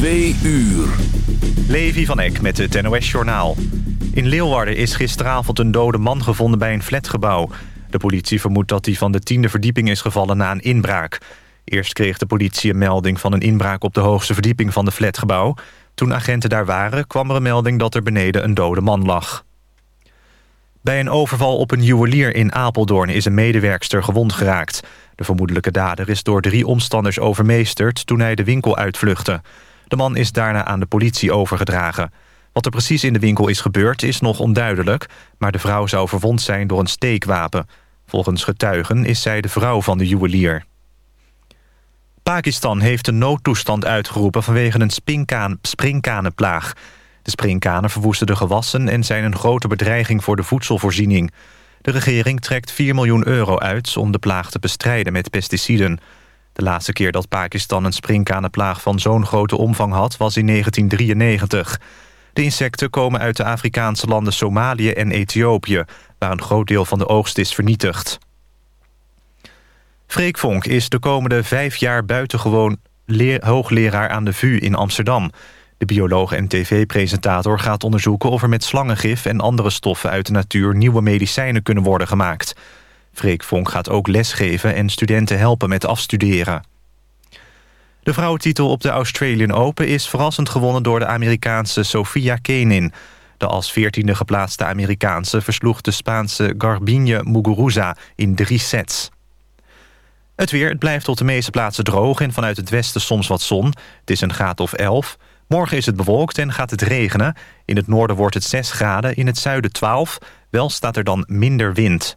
Twee uur. Levi van Eck met het NOS-journaal. In Leeuwarden is gisteravond een dode man gevonden bij een flatgebouw. De politie vermoedt dat hij van de tiende verdieping is gevallen na een inbraak. Eerst kreeg de politie een melding van een inbraak op de hoogste verdieping van de flatgebouw. Toen agenten daar waren, kwam er een melding dat er beneden een dode man lag. Bij een overval op een juwelier in Apeldoorn is een medewerkster gewond geraakt. De vermoedelijke dader is door drie omstanders overmeesterd toen hij de winkel uitvluchtte. De man is daarna aan de politie overgedragen. Wat er precies in de winkel is gebeurd is nog onduidelijk... maar de vrouw zou verwond zijn door een steekwapen. Volgens getuigen is zij de vrouw van de juwelier. Pakistan heeft een noodtoestand uitgeroepen vanwege een springkanenplaag. De springkanen verwoesten de gewassen en zijn een grote bedreiging voor de voedselvoorziening. De regering trekt 4 miljoen euro uit om de plaag te bestrijden met pesticiden. De laatste keer dat Pakistan een springkanenplaag van zo'n grote omvang had was in 1993. De insecten komen uit de Afrikaanse landen Somalië en Ethiopië... waar een groot deel van de oogst is vernietigd. Freek Vonk is de komende vijf jaar buitengewoon hoogleraar aan de VU in Amsterdam. De bioloog en tv-presentator gaat onderzoeken of er met slangengif... en andere stoffen uit de natuur nieuwe medicijnen kunnen worden gemaakt. Freek Vonk gaat ook lesgeven en studenten helpen met afstuderen. De vrouwentitel op de Australian Open is verrassend gewonnen... door de Amerikaanse Sofia Kenin. De als veertiende geplaatste Amerikaanse versloeg de Spaanse Garbine Muguruza in drie sets. Het weer, het blijft op de meeste plaatsen droog... en vanuit het westen soms wat zon. Het is een graad of 11. Morgen is het bewolkt en gaat het regenen. In het noorden wordt het 6 graden, in het zuiden 12. Wel staat er dan minder wind.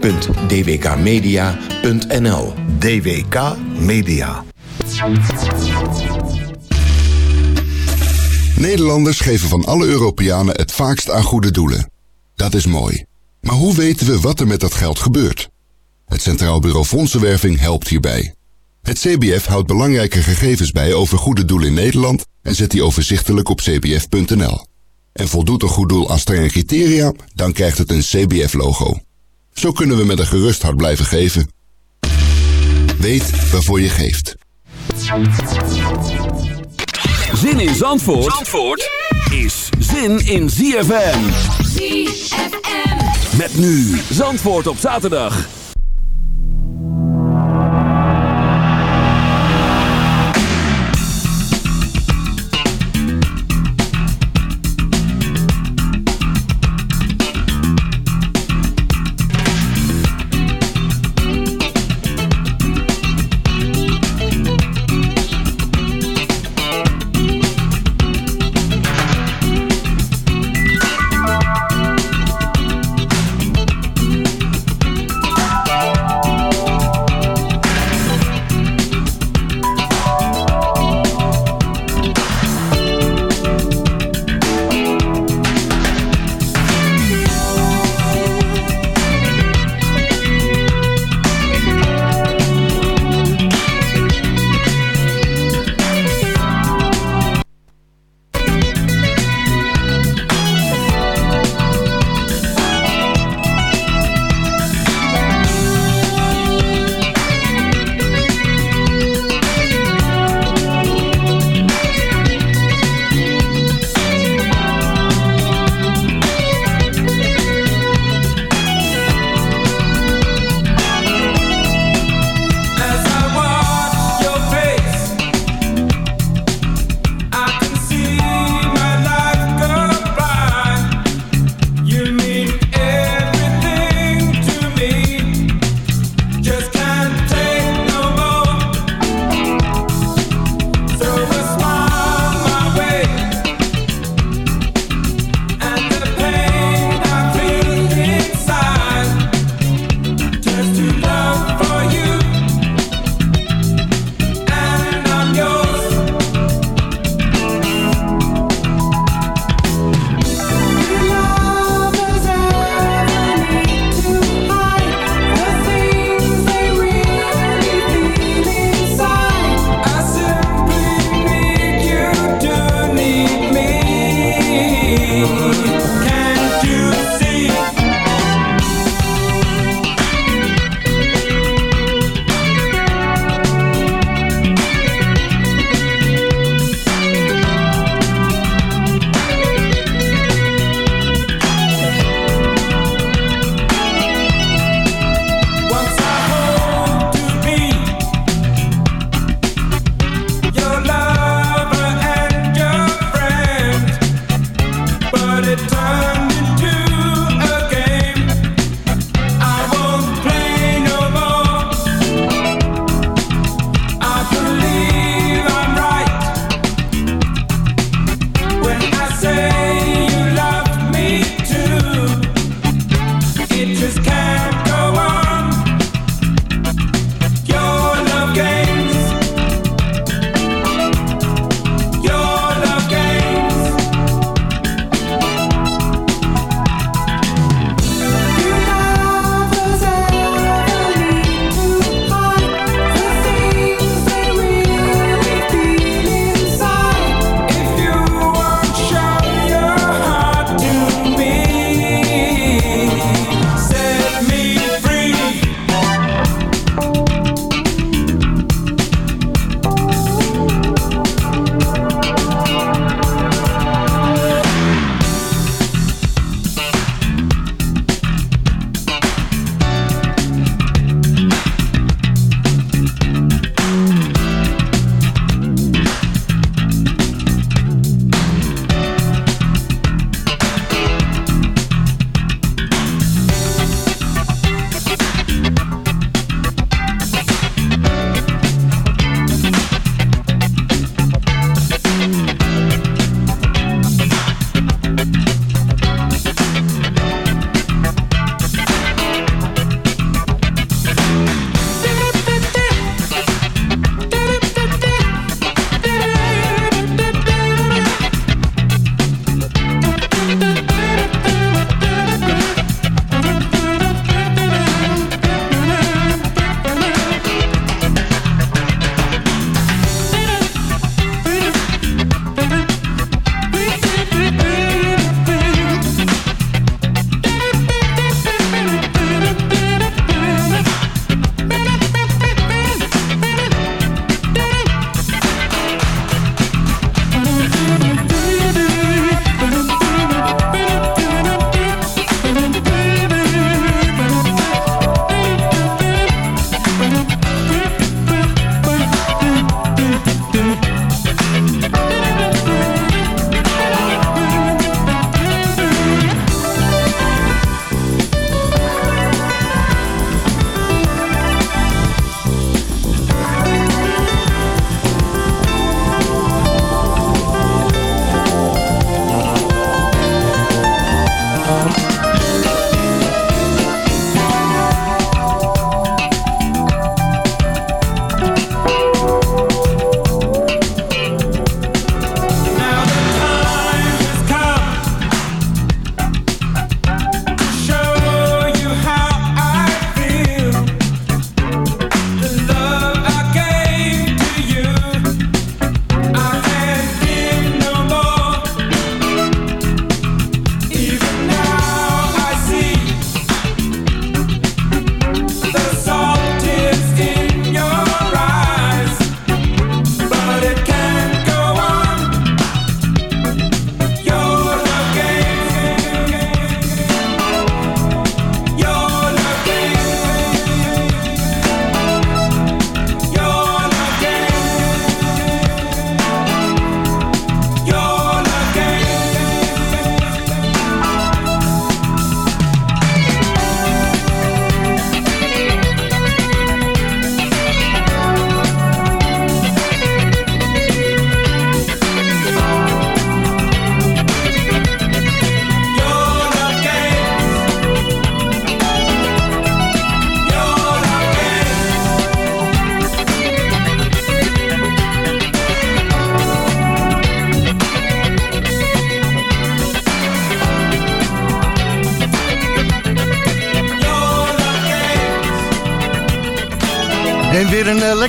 www.dwkmedia.nl DWK Media. Nederlanders geven van alle Europeanen het vaakst aan goede doelen. Dat is mooi. Maar hoe weten we wat er met dat geld gebeurt? Het Centraal Bureau Fondsenwerving helpt hierbij. Het CBF houdt belangrijke gegevens bij over goede doelen in Nederland en zet die overzichtelijk op cbf.nl. En voldoet een goed doel aan strenge criteria, dan krijgt het een CBF-logo. Zo kunnen we met een gerust hart blijven geven. Weet waarvoor je geeft. Zin in Zandvoort, Zandvoort is zin in ZFM. ZFM. Met nu Zandvoort op zaterdag.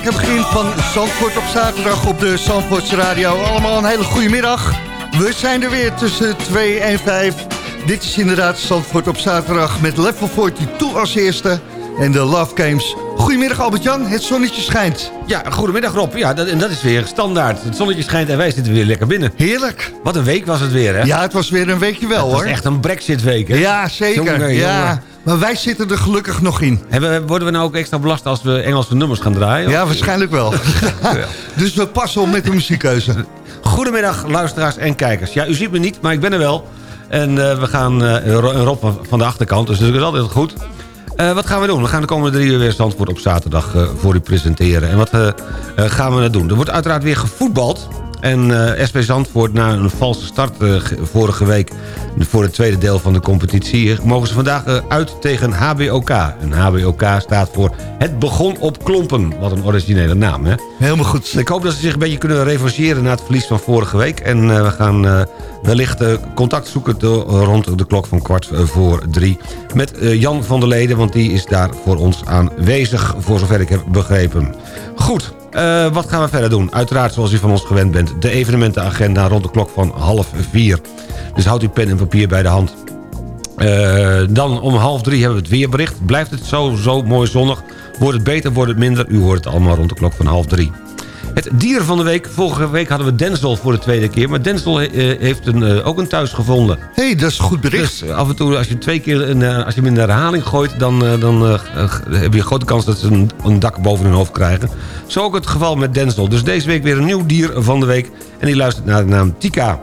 Lekker begin van Zandvoort op zaterdag op de Zandvoorts Radio. Allemaal een hele goede middag. We zijn er weer tussen 2 en 5. Dit is inderdaad Zandvoort op zaterdag met Level 42 als eerste en de Love Games. Goedemiddag Albert-Jan, het zonnetje schijnt. Ja, goedemiddag Rob. Ja, dat, en dat is weer standaard. Het zonnetje schijnt en wij zitten weer lekker binnen. Heerlijk. Wat een week was het weer, hè? Ja, het was weer een weekje wel, het hoor. was echt een brexit-week, hè? Ja, zeker. Jongen, ja. jongen. Maar wij zitten er gelukkig nog in. Hebben, worden we nou ook extra belast als we Engelse nummers gaan draaien? Ja, waarschijnlijk wel. dus we passen op met de muziekkeuze. Goedemiddag, luisteraars en kijkers. Ja, u ziet me niet, maar ik ben er wel. En eh, we gaan eh, Rob van- van de achterkant, dus dat is altijd goed. Eh, wat gaan we doen? We gaan de komende drie uur weer Zandvoort op zaterdag eh, voor u presenteren. En wat eh, gaan we doen? Er wordt uiteraard weer gevoetbald. En eh SP Zandvoort na een valse start eh, ge- vorige week... voor het tweede deel van de competitie... eh, mogen ze vandaag uit tegen HBOK. En HBOK staat voor Het Begon op Klompen. Wat een originele naam, hè? Helemaal goed. Ik hoop dat ze zich een beetje kunnen revancheren... na het verlies van vorige week. En we gaan wellicht contact zoeken rond de klok van kwart voor drie... met Jan van der Leden, want die is daar voor ons aanwezig... voor zover ik heb begrepen. Goed, eh, wat gaan we verder doen? Uiteraard, zoals u van ons gewend bent... de evenementenagenda rond de klok van half vier. Dus houd uw pen en papier bij de hand. Eh, dan om half drie hebben we het weerbericht. Blijft het zo, zo mooi zonnig? Wordt het beter, wordt het minder? U hoort het allemaal rond de klok van half drie. Het dier van de week. Vorige week hadden we Denzel voor de tweede keer. Maar Denzel eh, heeft een, eh, ook een thuis gevonden. Hé, hey, dat is een goed bericht. Dus af en toe, als je twee keer een, eh, als je hem in de herhaling gooit... dan, dan heb je een grote kans dat ze een, een dak boven hun hoofd krijgen. Zo ook het geval met Denzel. Dus deze week weer een nieuw dier van de week. En die luistert naar de naam Tika.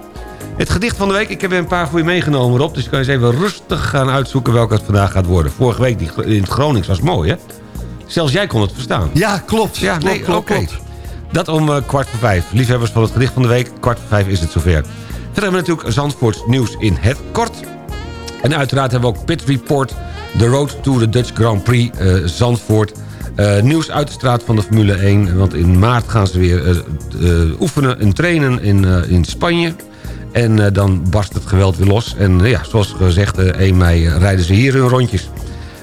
Het gedicht van de week, ik heb er een paar voor je meegenomen op. Dus je kan eens even rustig gaan uitzoeken welke het vandaag gaat worden. Vorige week die, in het Gronings was mooi, hè? Zelfs jij kon het verstaan. Ja, klopt. Ja, klopt, nee, klopt. Dat om eh, kwart voor vijf. Liefhebbers van het gedicht van de week, kwart voor vijf is het zover. Verder hebben we natuurlijk Zandvoorts nieuws in het kort. En uiteraard hebben we ook Pit Report, The Road to the Dutch Grand Prix eh, Zandvoort. Eh, nieuws uit de straat van de Formule 1. Want in maart gaan ze weer oefenen en trainen in, in Spanje. En dan barst het geweld weer los. En ja, zoals gezegd, eh, 1 mei rijden ze hier hun rondjes.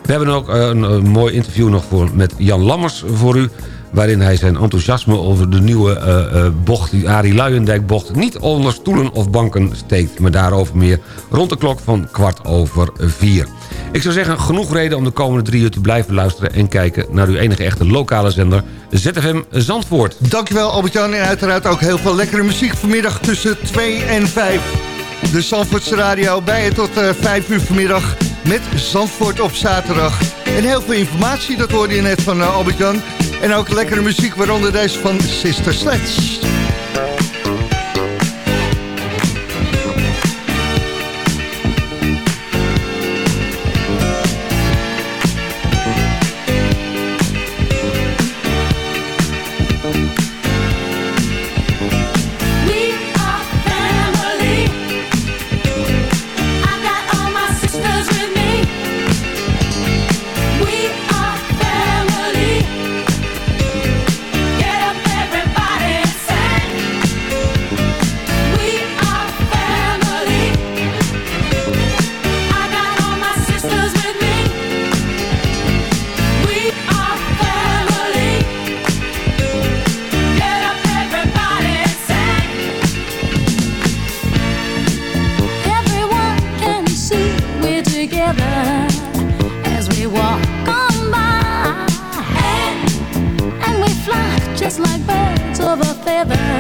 We hebben ook een, een mooi interview nog voor, met Jan Lammers voor u waarin hij zijn enthousiasme over de nieuwe eh, eh, bocht... die Arie Luijendijk bocht niet onder stoelen of banken steekt. Maar daarover meer rond de klok van kwart over vier. Ik zou zeggen, genoeg reden om de komende drie uur te blijven luisteren... en kijken naar uw enige echte lokale zender, ZFM Zandvoort. Dankjewel Albert-Jan en uiteraard ook heel veel lekkere muziek vanmiddag tussen 2 en 5. De Zandvoortse Radio bij je tot eh 5 uur vanmiddag met Zandvoort op zaterdag. En heel veel informatie, dat hoorde je net van eh, Albert-Jan. En ook lekkere muziek, waaronder deze van Sister Sledge. Of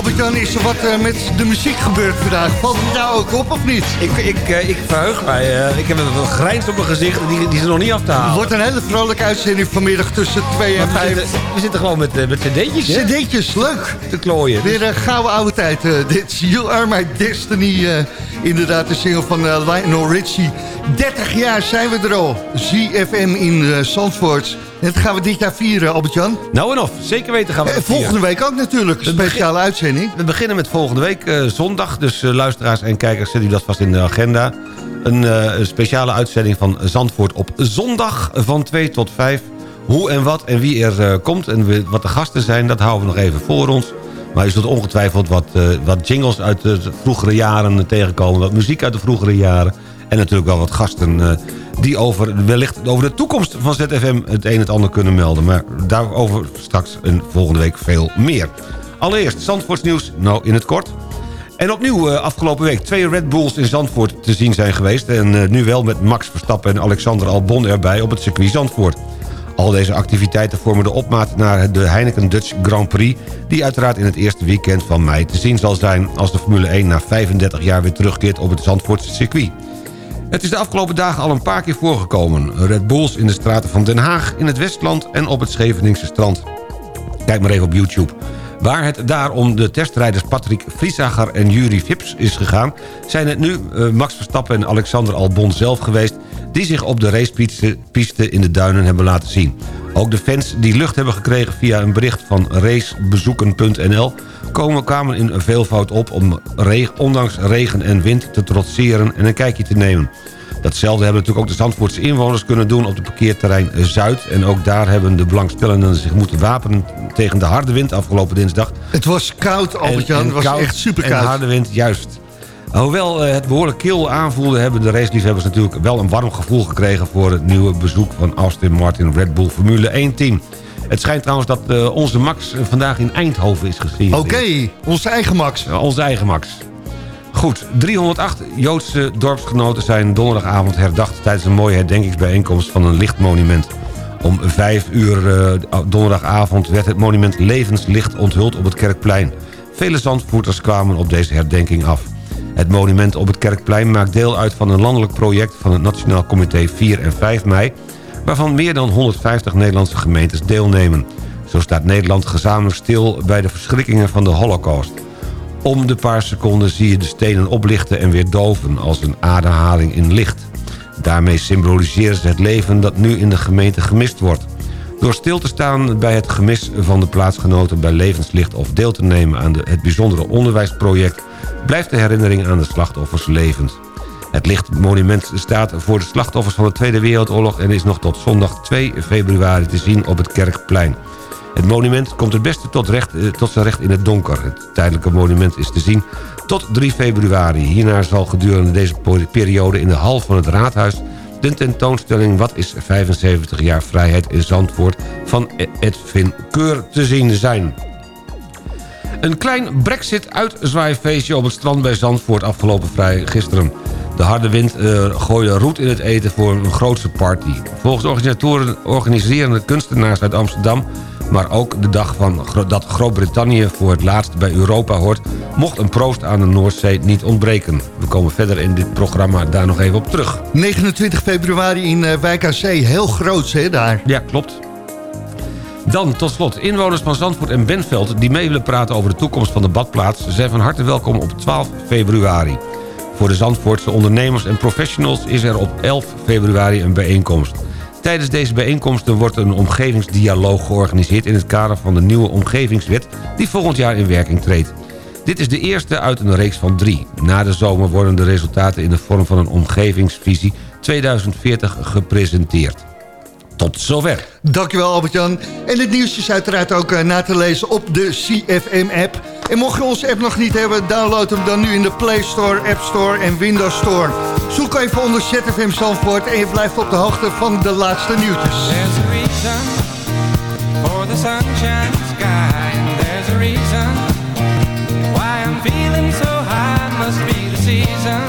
Albert-Jan, is er wat eh, met de muziek gebeurd vandaag? Valt het jou ook op of niet? Ik, ik, eh, ik verheug mij. Eh. ik heb een grijns op mijn gezicht. Die, die is nog niet af te halen. Het wordt een hele vrolijke uitzending vanmiddag tussen 2 en 5. We, zitten, gewoon met, met cd'tjes, hè? Cd'tjes, leuk. Te klooien. Weer een gouden oude tijd. Dit You Are My Destiny. inderdaad, de single van Lionel Richie. 30 jaar zijn we er al. ZFM in Zandvoort. Dat gaan we dit jaar vieren, Albert-Jan. Nou en of, zeker weten gaan we En Volgende week ook natuurlijk, een speciale uitzending. We beginnen met volgende week, eh, zondag. Dus eh, luisteraars en kijkers, zet u dat vast in de agenda. Een eh, speciale uitzending van Zandvoort op zondag van 2 tot 5. Hoe en wat en wie er komt en wat de gasten zijn, dat houden we nog even voor ons. Maar u zult ongetwijfeld wat, wat jingles uit de vroegere jaren tegenkomen... wat muziek uit de vroegere jaren en natuurlijk wel wat gasten die over, wellicht over de toekomst van ZFM... het een en het ander kunnen melden. Maar daarover straks een volgende week veel meer. Allereerst Zandvoorts nieuws, nou in het kort... En opnieuw eh, afgelopen week twee Red Bulls in Zandvoort te zien zijn geweest. En eh, nu wel met Max Verstappen en Alexander Albon erbij op het circuit Zandvoort. Al deze activiteiten vormen de opmaat naar de Heineken Dutch Grand Prix... die uiteraard in het eerste weekend van mei te zien zal zijn... als de Formule 1 na 35 jaar weer terugkeert op het Zandvoortse circuit. Het is de afgelopen dagen al een paar keer voorgekomen. Red Bulls in de straten van Den Haag, in het Westland en op het Scheveningse strand. Kijk maar even op YouTube. Waar het daar om de testrijders Patrick Vriesacher en Jury Vips is gegaan... zijn het nu eh, Max Verstappen en Alexander Albon zelf geweest... die zich op de racepiste piste in de duinen hebben laten zien. Ook de fans die lucht hebben gekregen via een bericht van racebezoeken.nl... komen kwamen in veelvoud op om regen, ondanks regen en wind te trotseren en een kijkje te nemen. Datzelfde hebben natuurlijk ook de Zandvoortse inwoners kunnen doen op het parkeerterrein Zuid. En ook daar hebben de belangstellenden zich moeten wapenen tegen de harde wind afgelopen dinsdag. Het was koud, Albert-Jan. Het was koud echt super En koud. harde wind, juist. Hoewel eh, het behoorlijk kil aanvoelde... hebben de raceliefhebbers natuurlijk wel een warm gevoel gekregen... voor het nieuwe bezoek van Aston Martin Red Bull Formule 1 team. Het schijnt trouwens dat eh, onze Max vandaag in Eindhoven is gezien. Oké, onze eigen Max. Ja, Onze eigen Max. Goed, 308 Joodse dorpsgenoten zijn donderdagavond herdacht... tijdens een mooie herdenkingsbijeenkomst van een lichtmonument. Om 5 uur eh, donderdagavond werd het monument Levenslicht onthuld op het Kerkplein. Vele zandvoerters kwamen op deze herdenking af. Het monument op het Kerkplein maakt deel uit van een landelijk project... van het Nationaal Comité 4 en 5 mei... waarvan meer dan 150 Nederlandse gemeentes deelnemen. Zo staat Nederland gezamenlijk stil bij de verschrikkingen van de Holocaust. Om de paar seconden zie je de stenen oplichten en weer doven... als een ademhaling in licht. Daarmee symboliseren ze het leven dat nu in de gemeente gemist wordt. Door stil te staan bij het gemis van de plaatsgenoten bij levenslicht... of deel te nemen aan het bijzondere onderwijsproject... blijft de herinnering aan de slachtoffers levend. Het lichtmonument staat voor de slachtoffers van de Tweede Wereldoorlog... en is nog tot zondag 2 februari te zien op het Kerkplein. Het monument komt het beste tot, recht, eh, tot zijn recht in het donker. Het tijdelijke monument is te zien tot 3 februari. Hierna zal gedurende deze periode in de hal van het raadhuis... de tentoonstelling Wat is 75 jaar vrijheid in Zandvoort... van Edwin Keur te zien zijn. Een klein brexit-uitzwaaifeestje op het strand bij Zandvoort afgelopen vrij gisteren. De harde wind eh, gooide roet in het eten voor een grootse party. Volgens organisatoren organiseren de kunstenaars uit Amsterdam... maar ook de dag van Gro- dat Groot-Brittannië voor het laatst bij Europa hoort... mocht een proost aan de Noordzee niet ontbreken. We komen verder in dit programma daar nog even op terug. 29 februari in eh, Wijk aan Zee. Heel groot, hè, daar. Ja, klopt. Dan tot slot, inwoners van Zandvoort en Benveld... die mee willen praten over de toekomst van de badplaats... zijn van harte welkom op 12 februari. Voor de Zandvoortse ondernemers en professionals... is er op 11 februari een bijeenkomst. Tijdens deze bijeenkomsten wordt een omgevingsdialoog georganiseerd... in het kader van de nieuwe omgevingswet... die volgend jaar in werking treedt. Dit is de eerste uit een reeks van drie. Na de zomer worden de resultaten in de vorm van een omgevingsvisie 2040 gepresenteerd. Tot zover. Dankjewel Albert-Jan. En het nieuws is uiteraard ook eh, na te lezen op de CFM-app. En mocht je onze app nog niet hebben, download hem dan nu in de Play Store, App Store en Windows Store. Zoek even onder ZFM Zandvoort en je blijft op de hoogte van de laatste nieuwtjes. There's a reason for the sunshine sky, and there's a reason why I'm feeling so high. Must be the season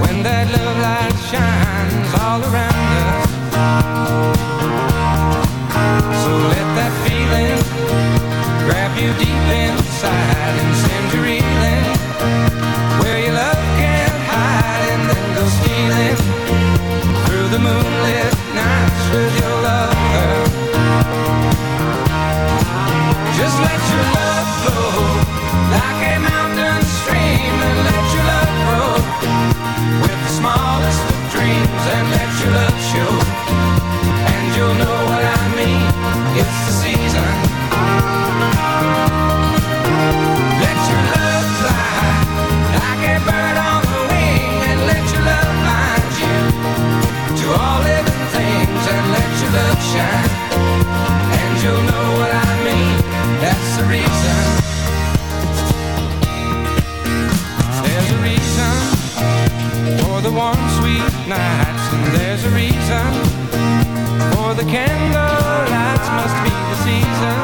when that love light shines all around us. So let that feeling grab you deep inside and send There's a reason for the candle lights must be the season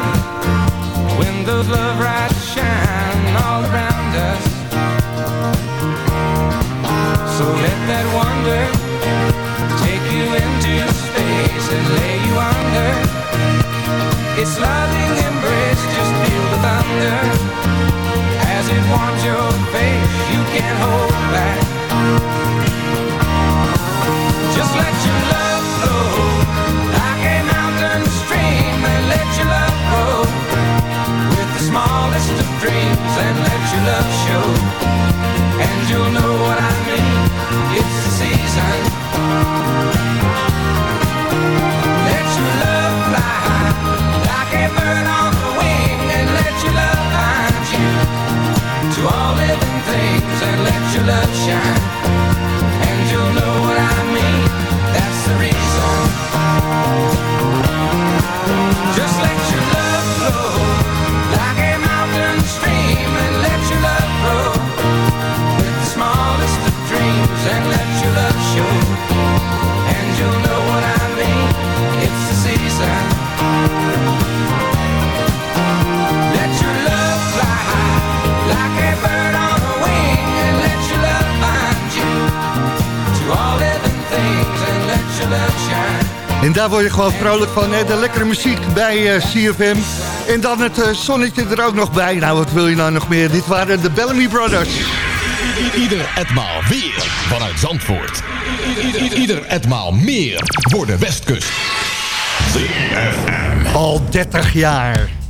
when those love lights shine all around us. So let that wonder take you into space and lay you under. It's loving embrace, just feel the thunder as it warms your face. You can't hold back. daar word je gewoon vrolijk van. Hè? De lekkere muziek bij eh, CFM. En dan het uh, zonnetje er ook nog bij. Nou, wat wil je nou nog meer? Dit waren de Bellamy Brothers. Ieder etmaal weer vanuit Zandvoort. Ieder etmaal meer voor de Westkust. CFM. Al 30 jaar.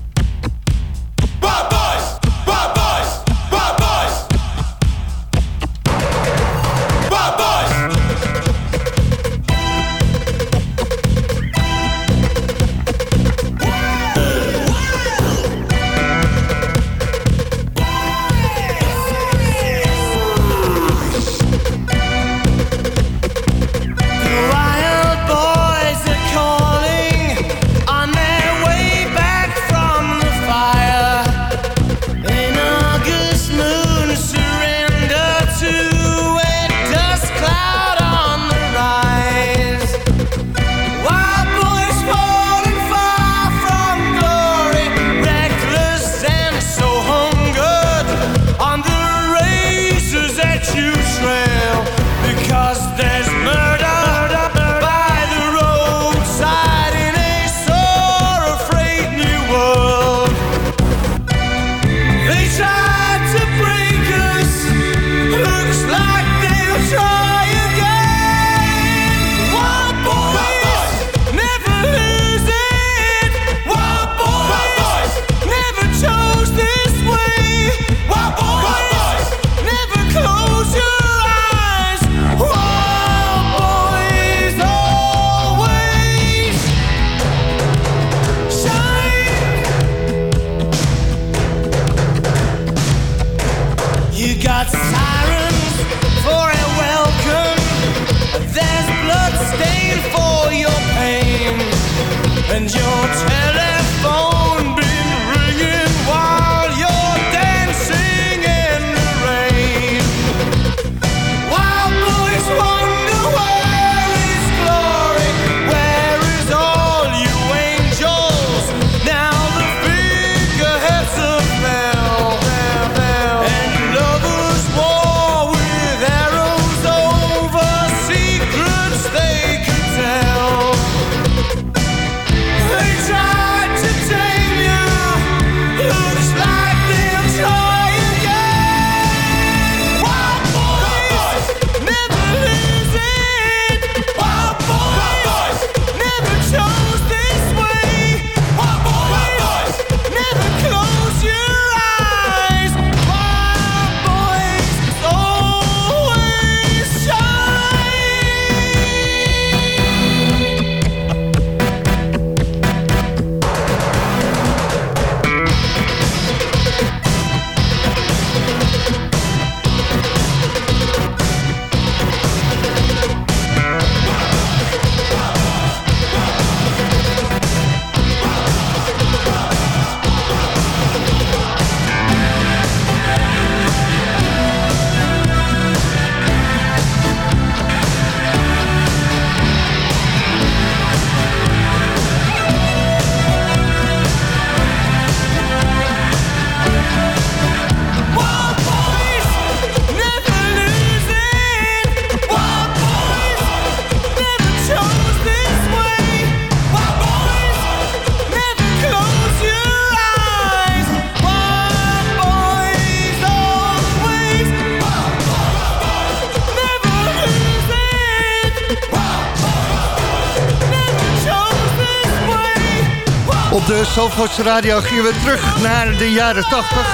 De Zandvoortse Radio gingen we terug naar de jaren 80.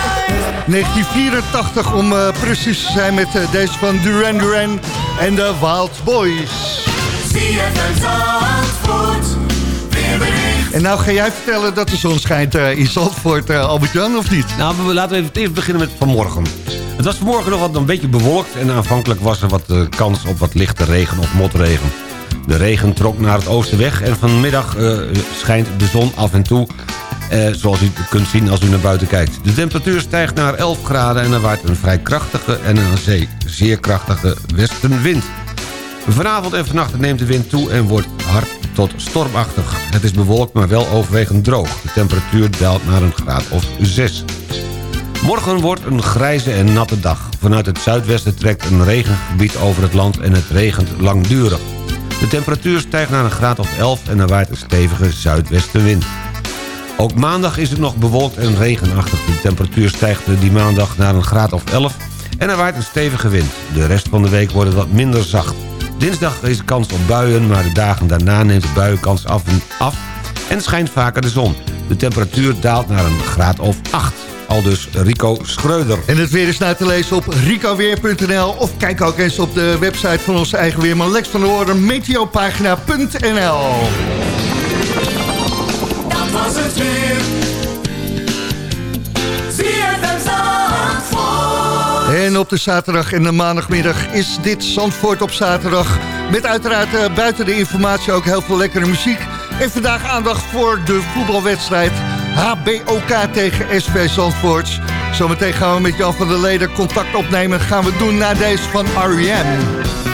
1984 om eh, precies te zijn met eh, deze van Duran Duran en de Wild Boys. En nou ga jij vertellen dat de zon schijnt eh, in Zandvoort, Albert-Jan, of niet? Nou, we- laten we even, eerst beginnen met vanmorgen. Het was vanmorgen nog wat een beetje bewolkt... en aanvankelijk was er wat kans op wat lichte regen of motregen. De regen trok naar het oosten weg... en vanmiddag eh, schijnt de zon af en toe... eh, zoals u kunt zien als u naar buiten kijkt. De temperatuur stijgt naar 11 graden... en er waait een vrij krachtige en een zee zeer krachtige westenwind. Vanavond en vannacht neemt de wind toe en wordt hard tot stormachtig. Het is bewolkt, maar wel overwegend droog. De temperatuur daalt naar een graad of 6. Morgen wordt een grijze en natte dag. Vanuit het zuidwesten trekt een regengebied over het land en het regent langdurig. De temperatuur stijgt naar een graad of 11 en er waait een stevige zuidwestenwind. Ook maandag is het nog bewolkt en regenachtig. De temperatuur stijgt die maandag naar een graad of 11 en er waait een stevige wind. De rest van de week wordt het wat minder zacht. Dinsdag is kans op buien, maar de dagen daarna neemt de buienkans af en af en schijnt vaker de zon. De temperatuur daalt naar een graad of 8. Al dus Rico Schreuder. En het weer is na te lezen op ricoweer.nl of kijk ook eens op de website van onze eigen weerman Lex van der Hoorn, meteopagina.nl. Dat was het weer. En op de zaterdag en de maandagmiddag is dit Zandvoort op zaterdag. Met uiteraard eh, buiten de informatie ook heel veel lekkere muziek. En vandaag aandacht voor de voetbalwedstrijd HBOK tegen SV Zandvoort. Zometeen gaan we met Jan van der Leden contact opnemen. Gaan we doen naar deze van R.E.M.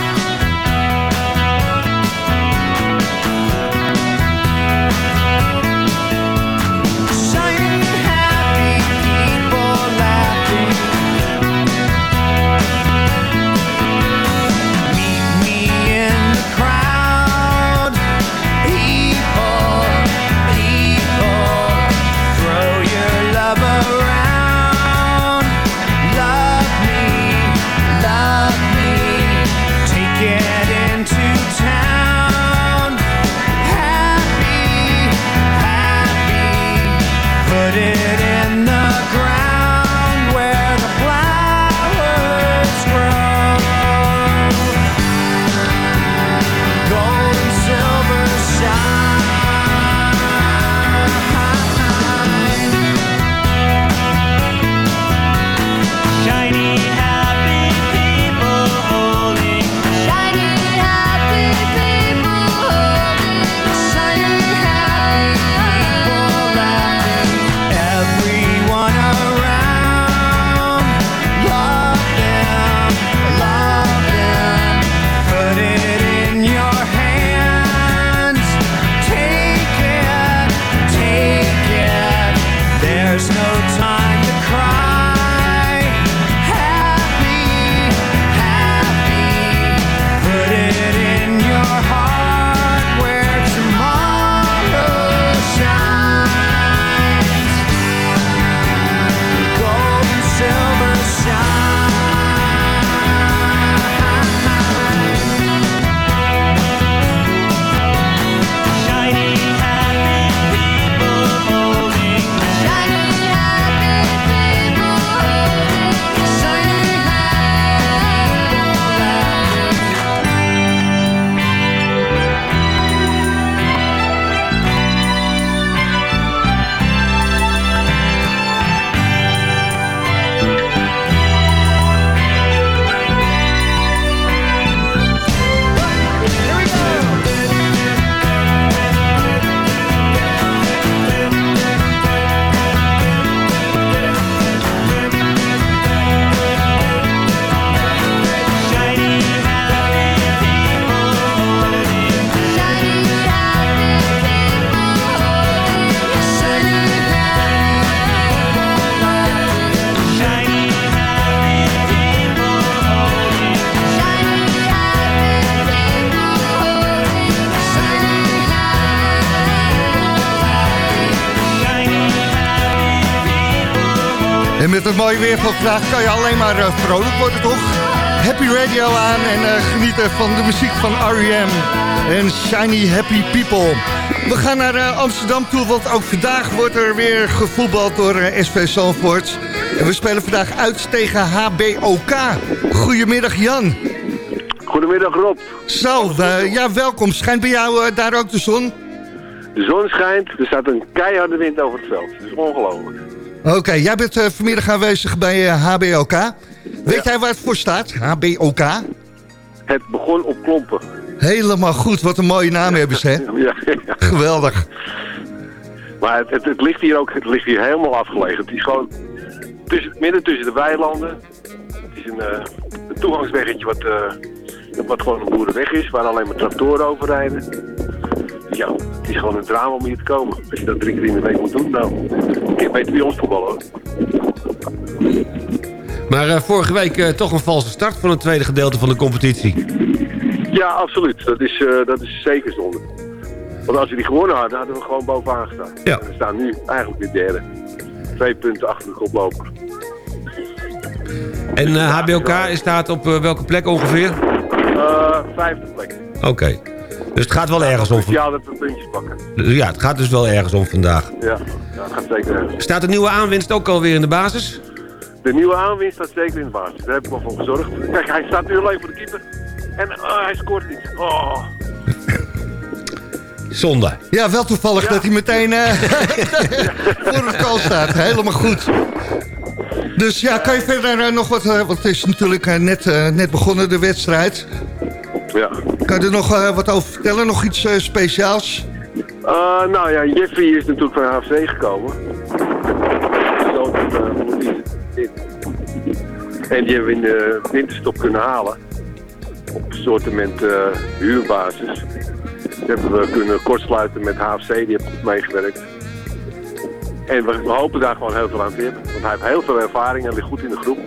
met het mooie weer van vandaag kan je alleen maar eh, vrolijk worden, toch? Happy Radio aan en eh, genieten van de muziek van R.E.M. en Shiny Happy People. We gaan naar eh, Amsterdam toe, want ook vandaag wordt er weer gevoetbald door SV Zandvoort. En we spelen vandaag uit tegen HBOK. Goedemiddag Jan. Goedemiddag Rob. Zo, ja welkom. Schijnt bij jou daar ook de zon? De zon schijnt, er staat een keiharde wind over het veld. Het is ongelooflijk. Oké, jij bent eh, vanmiddag aanwezig bij eh, HBOK. Weet jij waar het voor staat? HBOK? Het begon op klompen. Helemaal goed, wat een mooie naam hebben ze, hè? Ja. Geweldig. Maar het, het, het ligt hier ook het ligt hier helemaal afgelegen. Het is gewoon tussen, midden tussen de weilanden. Het is een, eh, een toegangsweggetje wat, eh, wat gewoon een boerenweg is, waar alleen maar tractoren over rijden. Ja, het is gewoon een drama om hier te komen. Als je dat drie keer in de week moet doen, nou, een keer beter bij ons voetballen hoor. Maar eh, vorige week eh, toch een valse start van het tweede gedeelte van de competitie. Ja, absoluut. Dat is, eh, dat is zeker zonde. Want als we die gewonnen hadden, hadden we gewoon bovenaan gestaan. Ja. We staan nu eigenlijk weer derde. Twee punten achter de koploper. En HBOK staat op welke plek ongeveer? Eh vijfde plek. Oké. Dus het gaat wel ergens om. Ja, dat we puntjes pakken. Ja, het gaat dus wel ergens om vandaag. Ja, dat gaat zeker ergens. Staat de nieuwe aanwinst ook alweer in de basis? De nieuwe aanwinst staat zeker in de basis. Daar heb ik wel voor gezorgd. Kijk, hij staat nu alleen voor de keeper. En oh, hij scoort niet. Oh. Zonde. Ja, wel toevallig dat hij meteen eh, voor het goal staat. Helemaal goed. Dus ja, kan je verder eh, nog wat... eh, want het is natuurlijk eh, net, eh, net begonnen, de wedstrijd. Ja. Kan je er nog eh, wat over vertellen? Nog iets eh, speciaals? Eh, nou ja, Jeffrey is natuurlijk van HFC gekomen. Zo. En die hebben we in de winterstop kunnen halen. Op een soortement huurbasis. Die hebben we kunnen kortsluiten met HFC, die heeft goed meegewerkt. En we, we hopen daar gewoon heel veel aan te hebben. Want hij heeft heel veel ervaring en ligt goed in de groep.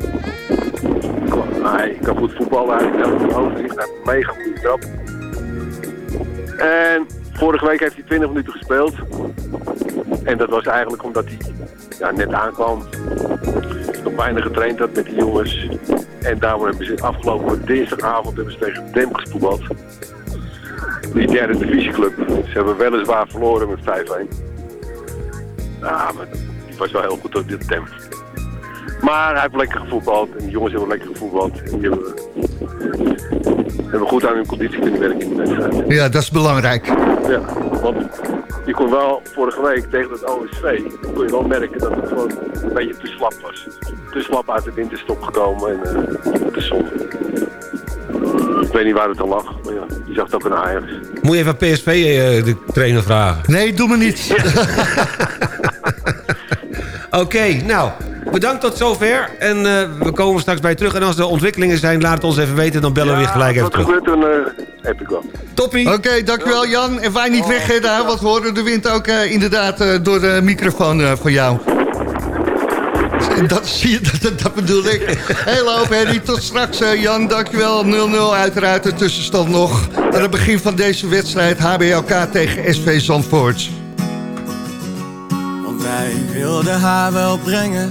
Hij kan goed voetballen, hij heeft veel overzicht, hij heeft een mega goede trap. En vorige week heeft hij 20 minuten gespeeld. En dat was eigenlijk omdat hij ja, net aankwam. Nog weinig getraind had met die jongens. En daarom hebben ze afgelopen dinsdagavond hebben ze tegen Dem gespoeld. Die derde divisieclub. Ze hebben weliswaar verloren met 5-1. Ja, maar die was wel heel goed door dit Dem. Maar hij heeft lekker gevoetbald. En de jongens hebben lekker gevoetbald. En die hebben, hebben goed aan hun conditie kunnen werken in de wedstrijd. Ja, dat is belangrijk. Ja, want je kon wel vorige week tegen het OSV, kon je wel merken dat het gewoon een beetje te slap was. Te slap uit de winterstop gekomen en eh te zonde. Ik weet niet waar het aan lag, maar ja, je zag het ook aan Ajax. Moet je even aan PSV eh, de trainer vragen. Nee, doe me niet. Oké, nou, bedankt tot zover. En eh, we komen straks bij je terug. En als er ontwikkelingen zijn, laat het ons even weten. Dan bellen we weer gelijk even terug. gebeurt, dan eh, heb ik wel. Toppie. Oké, dankjewel Jan. En wij niet weg, hè, daar, want we horen de wind ook eh, inderdaad eh, door de microfoon eh, van jou. Dat zie je, dat, dat bedoel ik. Hele hoop, Henry. Tot straks, Jan. Dankjewel. 0-0 uiteraard de tussenstand nog. Aan het begin van deze wedstrijd HBLK tegen SV Zandvoort. Want wij wilden haar wel brengen,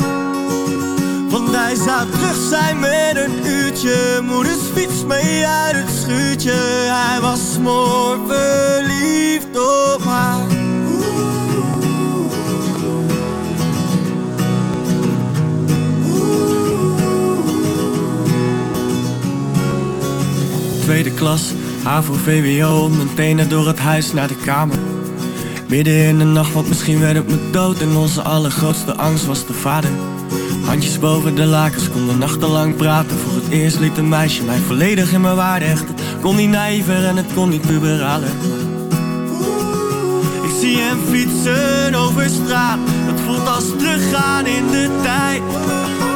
Want hij zou terug zijn met een uurtje. Moeders fiets mee uit het schuurtje. Hij was smoor verliefd op haar. Tweede klas, HAVO, VWO Mijn tenen door het huis naar de kamer. Midden in de nacht, want misschien werd het me dood. En onze allergrootste angst was de vader Handjes boven de lakens, konden nachtenlang praten. Voor het eerst liet een meisje mij volledig in mijn waarde hechten. Kon niet naïver en het kon niet puberalen Ik zie hem fietsen over straat. Het voelt als teruggaan in de tijd.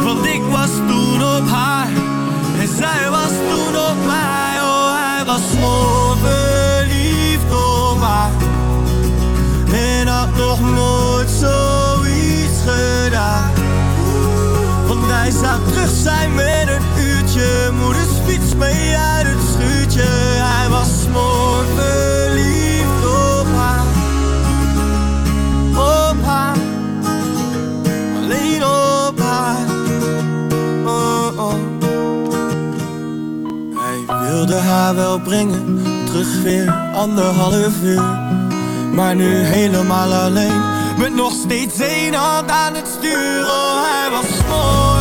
Want ik was toen op haar. En zij was toen op mij. Oh, hij was mooi verliefd op haar. En had nog nooit zo zij met een uurtje. Moeders fiets mee uit het schuurtje. Hij was mooi lief op haar. Op haar. Alleen op haar. Oh, oh. Hij wilde haar wel brengen. Terug weer anderhalf uur. Maar nu helemaal alleen. Met nog steeds één hand aan het sturen. Oh, hij was mooi.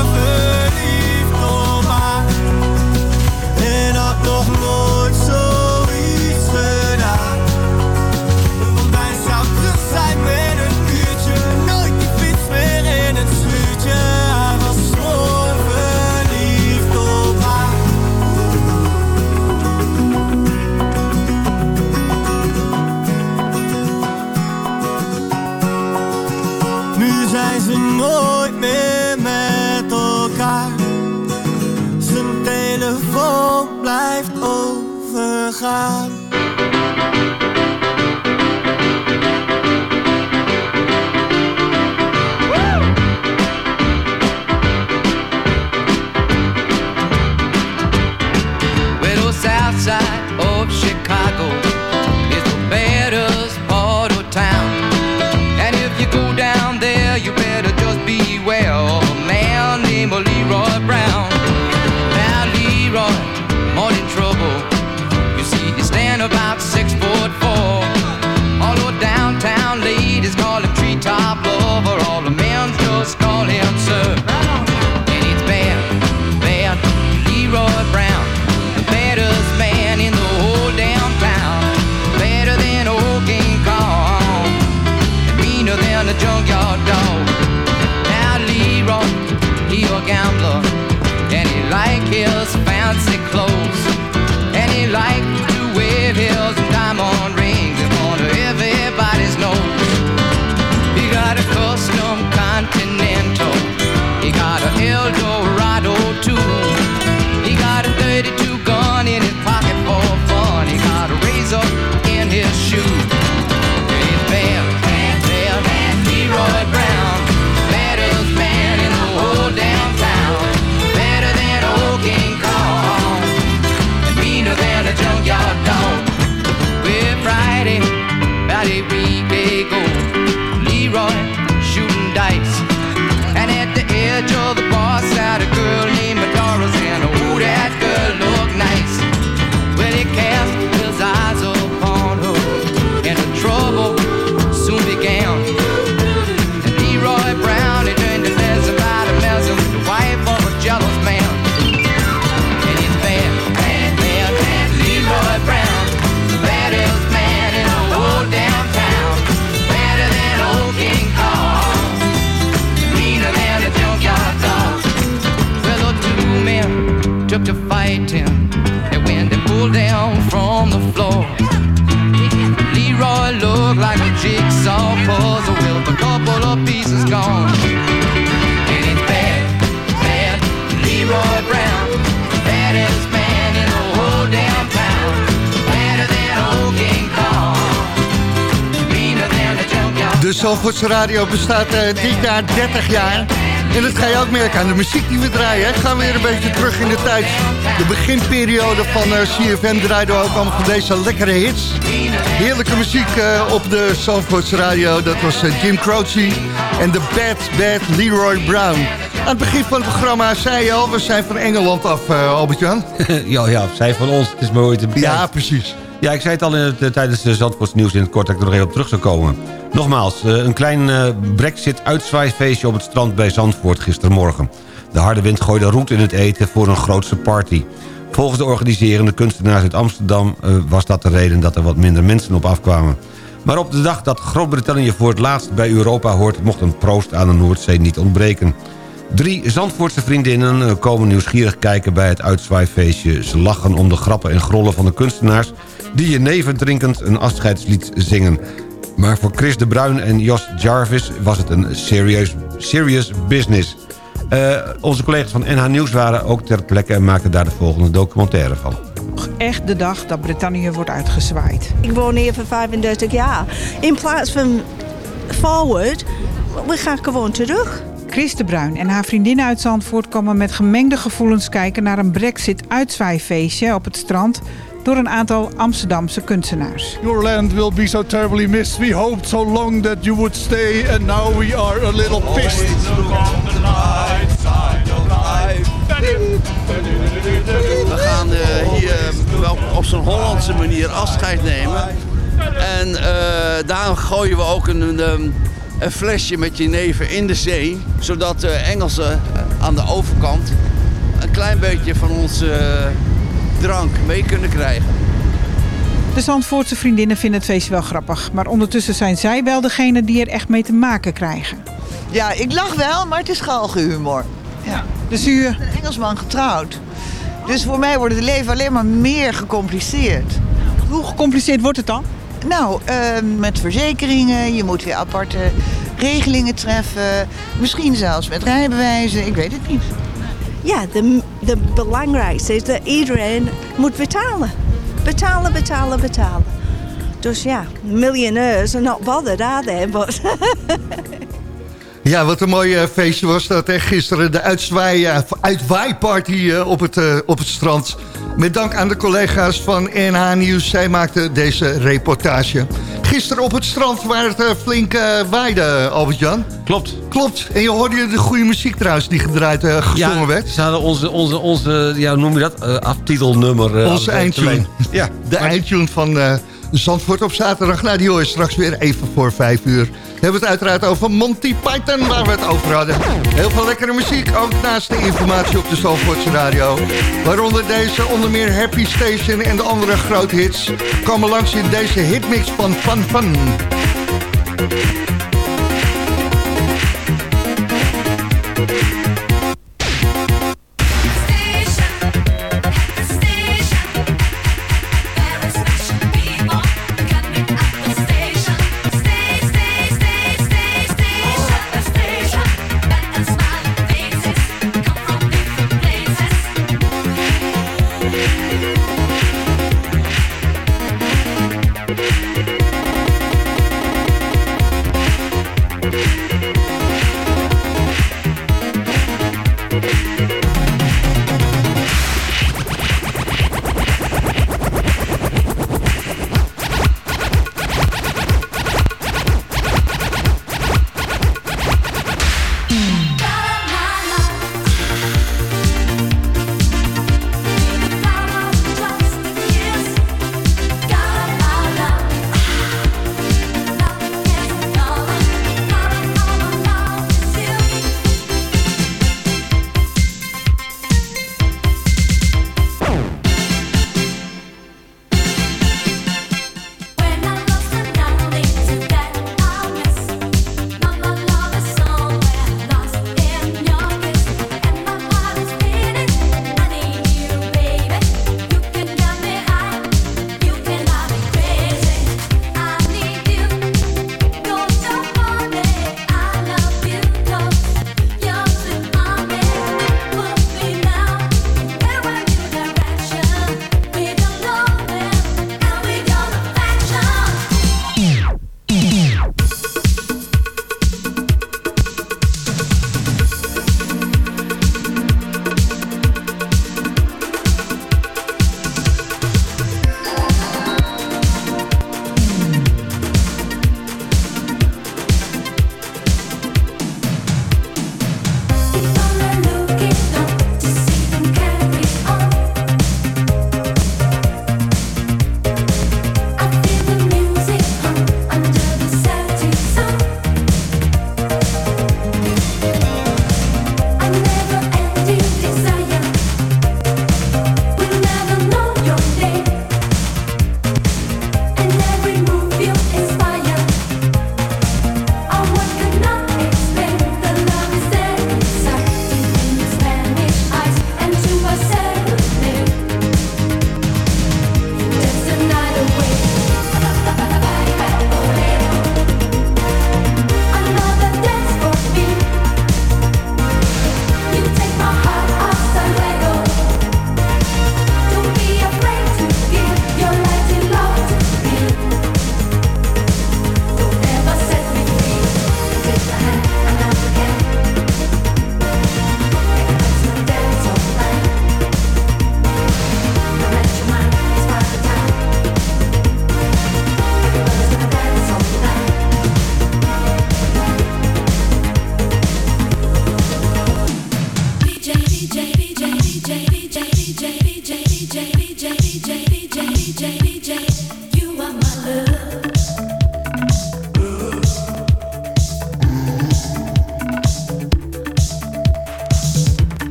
Zalvoortse Radio bestaat eh, dit jaar 30 jaar. En dat ga je ook merken aan de muziek die we draaien. hè. Gaan we weer een beetje terug in de tijd. De beginperiode van eh, CFM draaiden we ook allemaal van deze lekkere hits. Heerlijke muziek eh, op de Zalvoortse Radio. Dat was Jim Croce en de Bad Bad Leroy Brown. Aan het begin van het programma zei je al, we zijn van Engeland af, Albert-Jan. ja, ja, zij van ons. Het is mooi te bekijken. Ja, precies. Ja, ik zei het al in het, eh, tijdens de Zandvoorts nieuws in het kort dat ik er nog even op terug zou komen. Nogmaals, eh, een klein eh, brexit-uitzwaaifeestje op het strand bij Zandvoort gistermorgen. De harde wind gooide roet in het eten voor een grootse party. Volgens de organiserende kunstenaars uit Amsterdam was dat de reden dat er wat minder mensen op afkwamen. Maar op de dag dat Groot-Brittannië voor het laatst bij Europa hoort... mocht een proost aan de Noordzee niet ontbreken. Drie Zandvoortse vriendinnen komen nieuwsgierig kijken bij het uitzwaaifeestje. Ze lachen om de grappen en grollen van de kunstenaars... die je nevendrinkend een afscheidslied zingen. Maar voor Chris de Bruin en Jos Jarvis was het een serious, serious business. Eh, onze collega's van NH Nieuws waren ook ter plekke... en maakten daar de volgende documentaire van. echt de dag dat Brittannië wordt uitgezwaaid. Ik woon hier voor 35 jaar. In plaats van forward, we gaan gewoon terug. Chris de Bruin en haar vriendinnen uit Zandvoort komen met gemengde gevoelens kijken naar een brexit-uitzwaaifeestje op het strand door een aantal Amsterdamse kunstenaars. Your land will be so terribly missed. We hoped so long that you would stay, and now we are a little pissed. We gaan eh, hier wel op zo'n Hollandse manier afscheid nemen. En eh, daar gooien we ook een, een, ehm, een flesje met jenever in de zee. Zodat de Engelsen aan de overkant een klein beetje van onze eh, drank mee kunnen krijgen. De Zandvoortse vriendinnen vinden het feest wel grappig. Maar ondertussen zijn zij wel degene die er echt mee te maken krijgen. Ja, ik lach wel, maar het is galgenhumor. Ja. Dus u... Ik ben een Engelsman getrouwd. Dus voor mij wordt het leven alleen maar meer gecompliceerd. Hoe gecompliceerd wordt het dan? Nou, ehm, met verzekeringen, je moet weer aparte regelingen treffen. Misschien zelfs met rijbewijzen, ik weet het niet. Ja, de, de belangrijkste is dat iedereen moet betalen. Betalen, betalen, betalen. Dus ja, miljonairs are not bothered, are they? But Ja, wat een mooi eh, feestje was dat. Gisteren de uitzwaai, eh, uitwaaiparty eh, op, het, op het strand. Met dank aan de collega's van NH Nieuws. Zij maakten deze reportage. Gisteren op het strand waar het eh, flink eh, waaide, Albert-Jan. Klopt. Klopt. En je hoorde de goede muziek trouwens die gedraaid, eh, gezongen ja, werd. hadden onze, onze, onze ja, hoe noem je dat, aftitelnummer. Onze eindtune. Ja. De eindtune van Zandvoort op zaterdag. Nou, die hoor straks weer even voor vijf uur. We hebben het uiteraard over Monty Python, waar we het over hadden. Heel veel lekkere muziek, ook naast de informatie op de Zandvoortse radio. Waaronder deze onder meer Happy Station en de andere grote hits... komen langs in deze hitmix van Fun Fun.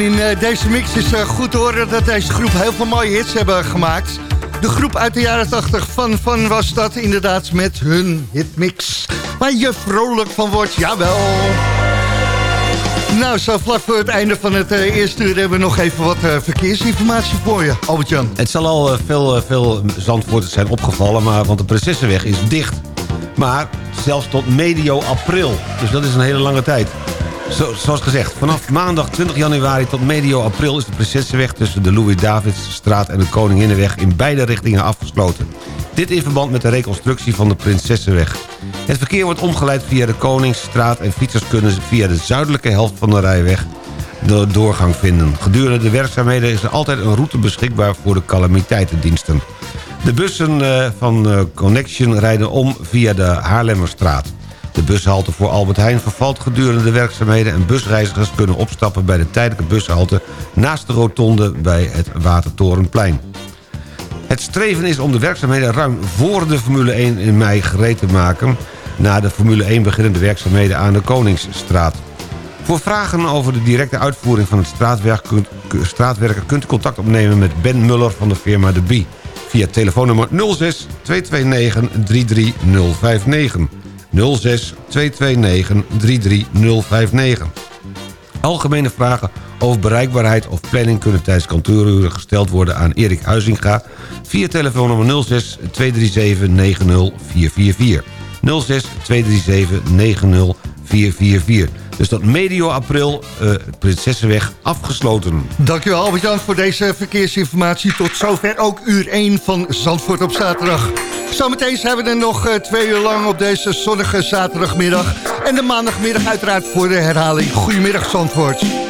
En in eh, deze mix is eh, goed te horen dat deze groep heel veel mooie hits hebben gemaakt. De groep uit de jaren 80 van Van was dat inderdaad met hun hitmix. Waar je vrolijk van wordt, jawel. Nou, zo vlak voor het einde van het eh, eerste uur hebben we nog even wat verkeersinformatie voor je, Albert-Jan. Het zal al veel, veel zijn opgevallen, maar, want de Prinsessenweg is dicht. Maar zelfs tot medio april, dus dat is een hele lange tijd. Zo, zoals gezegd, vanaf maandag 20 januari tot medio april... is de Prinsessenweg tussen de Louis-Davidsstraat en de Koninginnenweg... in beide richtingen afgesloten. Dit in verband met de reconstructie van de Prinsessenweg. Het verkeer wordt omgeleid via de Koningsstraat... en fietsers kunnen via de zuidelijke helft van de rijweg de doorgang vinden. Gedurende de werkzaamheden is er altijd een route beschikbaar voor de calamiteitendiensten. De bussen eh, van eh, Connection rijden om via de Haarlemmerstraat. De bushalte voor Albert Heijn vervalt gedurende de werkzaamheden... en busreizigers kunnen opstappen bij de tijdelijke bushalte... naast de rotonde bij het Watertorenplein. Het streven is om de werkzaamheden ruim voor de Formule 1 in mei gereed te maken. Na de Formule 1 beginnen de werkzaamheden aan de Koningsstraat. Voor vragen over de directe uitvoering van het straatwerk kunt, straatwerken... kunt u contact opnemen met Ben Muller van de firma De Bie. Via telefoonnummer 06 229 33059. 06 229 33059. Algemene vragen over bereikbaarheid of planning... kunnen tijdens kantooruren gesteld worden aan Erik Huizinga... via telefoonnummer 06 237 90444. 06 237 90444. Dus tot medio april eh Prinsessenweg afgesloten. Dankjewel Albert-Jan voor deze verkeersinformatie. Tot zover ook uur 1 van Zandvoort op zaterdag. Zometeen zijn we er nog eh, twee uur lang op deze zonnige zaterdagmiddag. En de maandagmiddag uiteraard voor de herhaling. Goedemiddag Zandvoort.